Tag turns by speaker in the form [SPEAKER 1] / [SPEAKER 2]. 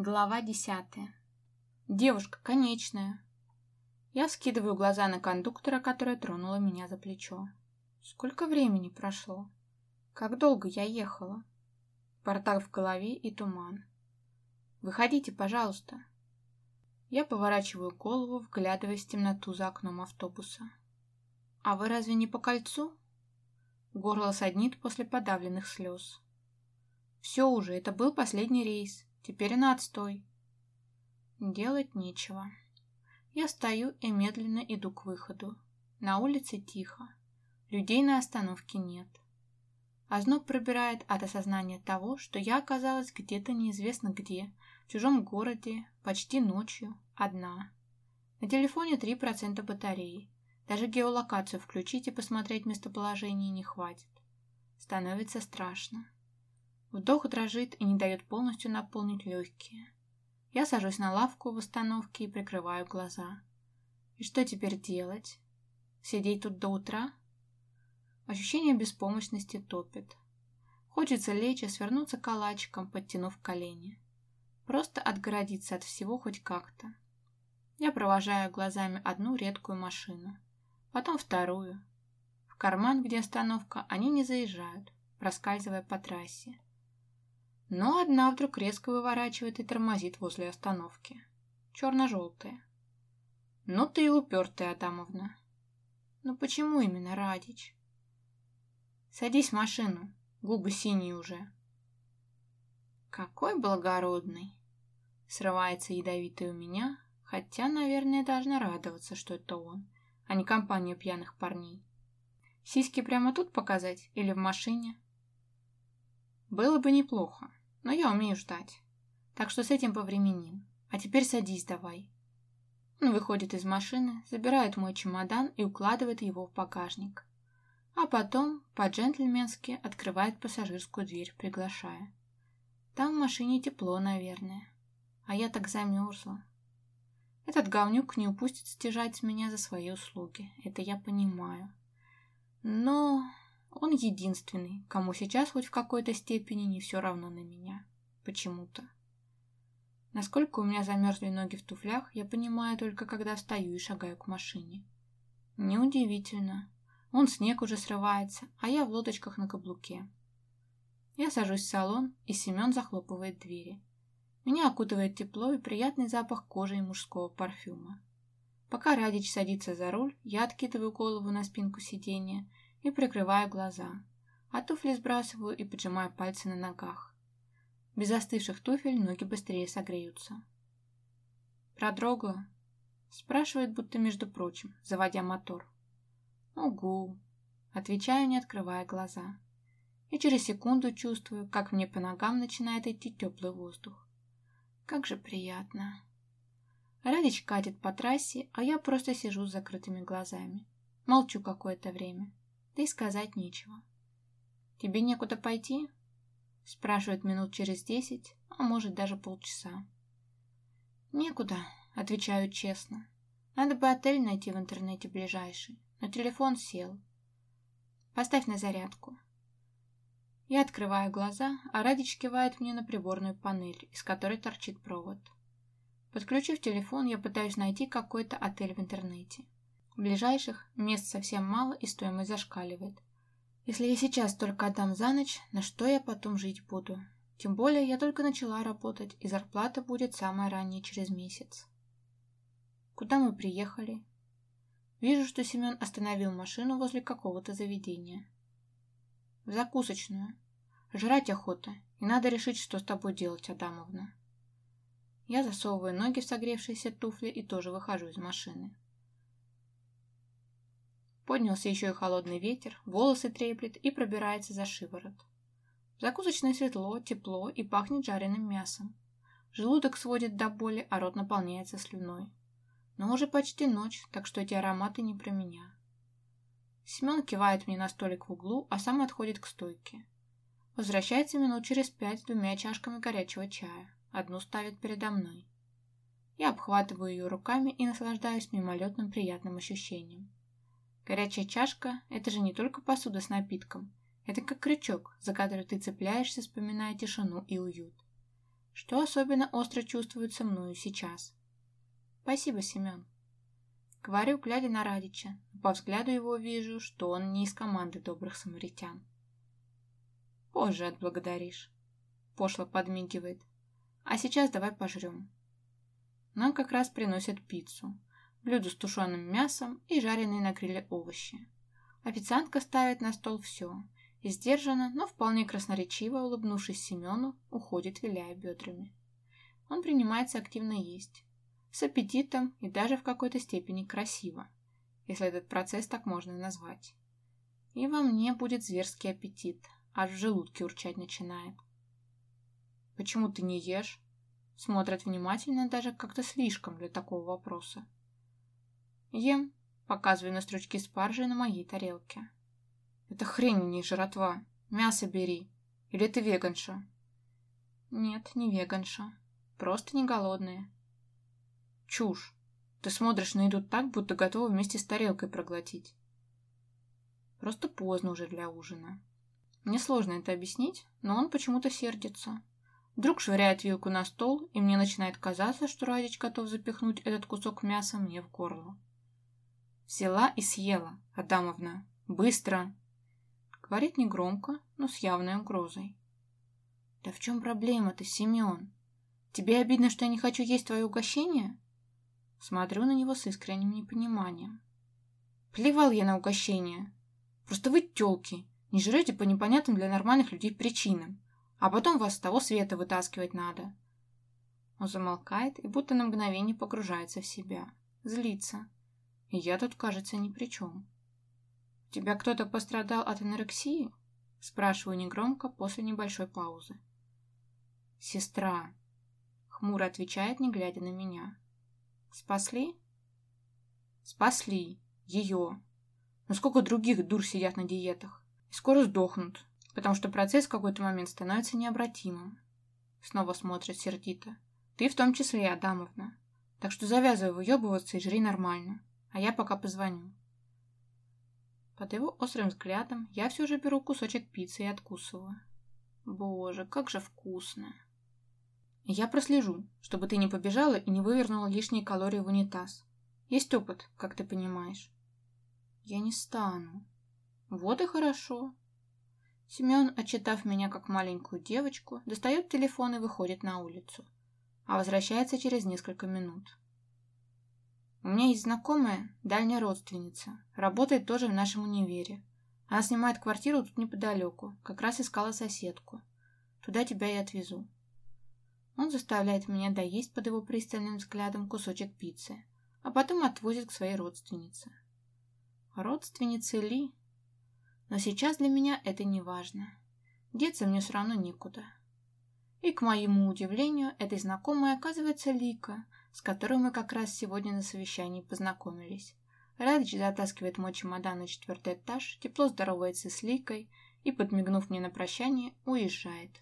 [SPEAKER 1] Глава десятая. Девушка, конечная. Я скидываю глаза на кондуктора, которая тронула меня за плечо. Сколько времени прошло? Как долго я ехала? Портал в голове и туман. Выходите, пожалуйста. Я поворачиваю голову, вглядываясь в темноту за окном автобуса. А вы разве не по кольцу? Горло саднит после подавленных слез. Все уже, это был последний рейс. Теперь на отстой. Делать нечего. Я стою и медленно иду к выходу. На улице тихо. Людей на остановке нет. Озноб пробирает от осознания того, что я оказалась где-то неизвестно где, в чужом городе, почти ночью, одна. На телефоне 3% батареи. Даже геолокацию включить и посмотреть местоположение не хватит. Становится страшно. Вдох дрожит и не дает полностью наполнить легкие. Я сажусь на лавку в остановке и прикрываю глаза. И что теперь делать? Сидеть тут до утра? Ощущение беспомощности топит. Хочется лечь и свернуться калачиком, подтянув колени. Просто отгородиться от всего хоть как-то. Я провожаю глазами одну редкую машину, потом вторую. В карман, где остановка, они не заезжают, проскальзывая по трассе но одна вдруг резко выворачивает и тормозит возле остановки. Черно-желтая. Ну ты и упертая, Адамовна. Ну почему именно Радич? Садись в машину, губы синие уже. Какой благородный. Срывается ядовитый у меня, хотя, наверное, должна радоваться, что это он, а не компания пьяных парней. Сиськи прямо тут показать или в машине? Было бы неплохо но я умею ждать. Так что с этим повременим. А теперь садись давай. Он выходит из машины, забирает мой чемодан и укладывает его в багажник. А потом, по-джентльменски, открывает пассажирскую дверь, приглашая. Там в машине тепло, наверное. А я так замерзла. Этот говнюк не упустит стяжать с меня за свои услуги. Это я понимаю. Но он единственный, кому сейчас хоть в какой-то степени не все равно на меня. Почему-то. Насколько у меня замерзли ноги в туфлях, я понимаю только, когда встаю и шагаю к машине. Неудивительно. Он снег уже срывается, а я в лодочках на каблуке. Я сажусь в салон, и Семен захлопывает двери. Меня окутывает тепло и приятный запах кожи и мужского парфюма. Пока Радич садится за руль, я откидываю голову на спинку сиденья и прикрываю глаза, а туфли сбрасываю и поджимаю пальцы на ногах. Без остывших туфель ноги быстрее согреются. «Продрогла?» — спрашивает, будто между прочим, заводя мотор. «Угу», — отвечаю, не открывая глаза. И через секунду чувствую, как мне по ногам начинает идти теплый воздух. Как же приятно. Радич катит по трассе, а я просто сижу с закрытыми глазами. Молчу какое-то время да и сказать нечего. «Тебе некуда пойти?» Спрашивает минут через десять, а может даже полчаса. «Некуда», — отвечаю честно. «Надо бы отель найти в интернете ближайший, но телефон сел. Поставь на зарядку». Я открываю глаза, а Радич кивает мне на приборную панель, из которой торчит провод. Подключив телефон, я пытаюсь найти какой-то отель в интернете. Ближайших мест совсем мало и стоимость зашкаливает. Если я сейчас только отдам за ночь, на что я потом жить буду? Тем более я только начала работать, и зарплата будет самая ранняя через месяц. Куда мы приехали? Вижу, что Семен остановил машину возле какого-то заведения. В закусочную. Жрать охота, и надо решить, что с тобой делать, Адамовна. Я засовываю ноги в согревшиеся туфли и тоже выхожу из машины. Поднялся еще и холодный ветер, волосы треплет и пробирается за шиворот. В закусочной светло, тепло и пахнет жареным мясом. Желудок сводит до боли, а рот наполняется слюной. Но уже почти ночь, так что эти ароматы не про меня. Семен кивает мне на столик в углу, а сам отходит к стойке. Возвращается минут через пять с двумя чашками горячего чая. Одну ставит передо мной. Я обхватываю ее руками и наслаждаюсь мимолетным приятным ощущением. Горячая чашка – это же не только посуда с напитком. Это как крючок, за который ты цепляешься, вспоминая тишину и уют. что особенно остро чувствуется мною сейчас. Спасибо, Семен. Говорю, глядя на Радича, по взгляду его вижу, что он не из команды добрых самаритян. Позже отблагодаришь. Пошло подмигивает. А сейчас давай пожрем. Нам как раз приносят пиццу, блюдо с тушеным мясом и жареные на гриле овощи. Официантка ставит на стол все и сдержанно, но вполне красноречиво улыбнувшись Семену, уходит, виляя бедрами. Он принимается активно есть, с аппетитом и даже в какой-то степени красиво, если этот процесс так можно назвать. И во мне будет зверский аппетит, аж в желудке урчать начинает. «Почему ты не ешь?» Смотрят внимательно даже как-то слишком для такого вопроса. Ем, показываю на стручки спаржи на моей тарелке. Это хрень не жратва. Мясо бери. Или ты веганша? Нет, не веганша. Просто не голодная. Чушь. Ты смотришь на еду так, будто готова вместе с тарелкой проглотить. Просто поздно уже для ужина. Мне сложно это объяснить, но он почему-то сердится. Вдруг швыряет вилку на стол, и мне начинает казаться, что Радич готов запихнуть этот кусок мяса мне в горло. Взяла и съела, Адамовна. Быстро! Говорит негромко, но с явной угрозой. Да в чем проблема-то, Семен? Тебе обидно, что я не хочу есть твое угощение? Смотрю на него с искренним непониманием. Плевал я на угощение. Просто вы тёлки, не жрете по непонятным для нормальных людей причинам, а потом вас с того света вытаскивать надо. Он замолкает и будто на мгновение погружается в себя. Злится. Я тут, кажется, ни при чем. «У тебя кто-то пострадал от анорексии?» Спрашиваю негромко после небольшой паузы. «Сестра», — хмуро отвечает, не глядя на меня. Спасли? Спасли. Ее. Но сколько других дур сидят на диетах. И скоро сдохнут, потому что процесс в какой-то момент становится необратимым. Снова смотрит сердито. Ты в том числе, Адамовна. Так что завязывай выебываться и жри нормально. А я пока позвоню. Под его острым взглядом я все же беру кусочек пиццы и откусываю. Боже, как же вкусно. Я прослежу, чтобы ты не побежала и не вывернула лишние калории в унитаз. Есть опыт, как ты понимаешь. Я не стану. Вот и хорошо. Семен, отчитав меня как маленькую девочку, достает телефон и выходит на улицу, а возвращается через несколько минут. У меня есть знакомая, дальняя родственница, работает тоже в нашем универе. Она снимает квартиру тут неподалеку, как раз искала соседку. Туда тебя и отвезу. Он заставляет меня доесть под его пристальным взглядом кусочек пиццы, а потом отвозит к своей родственнице. Родственнице Ли? Но сейчас для меня это не важно. Деться мне все равно некуда. И, к моему удивлению, этой знакомой оказывается Лика, с которой мы как раз сегодня на совещании познакомились. Радич затаскивает мой чемодан на четвертый этаж, тепло здоровается с Ликой и, подмигнув мне на прощание, уезжает.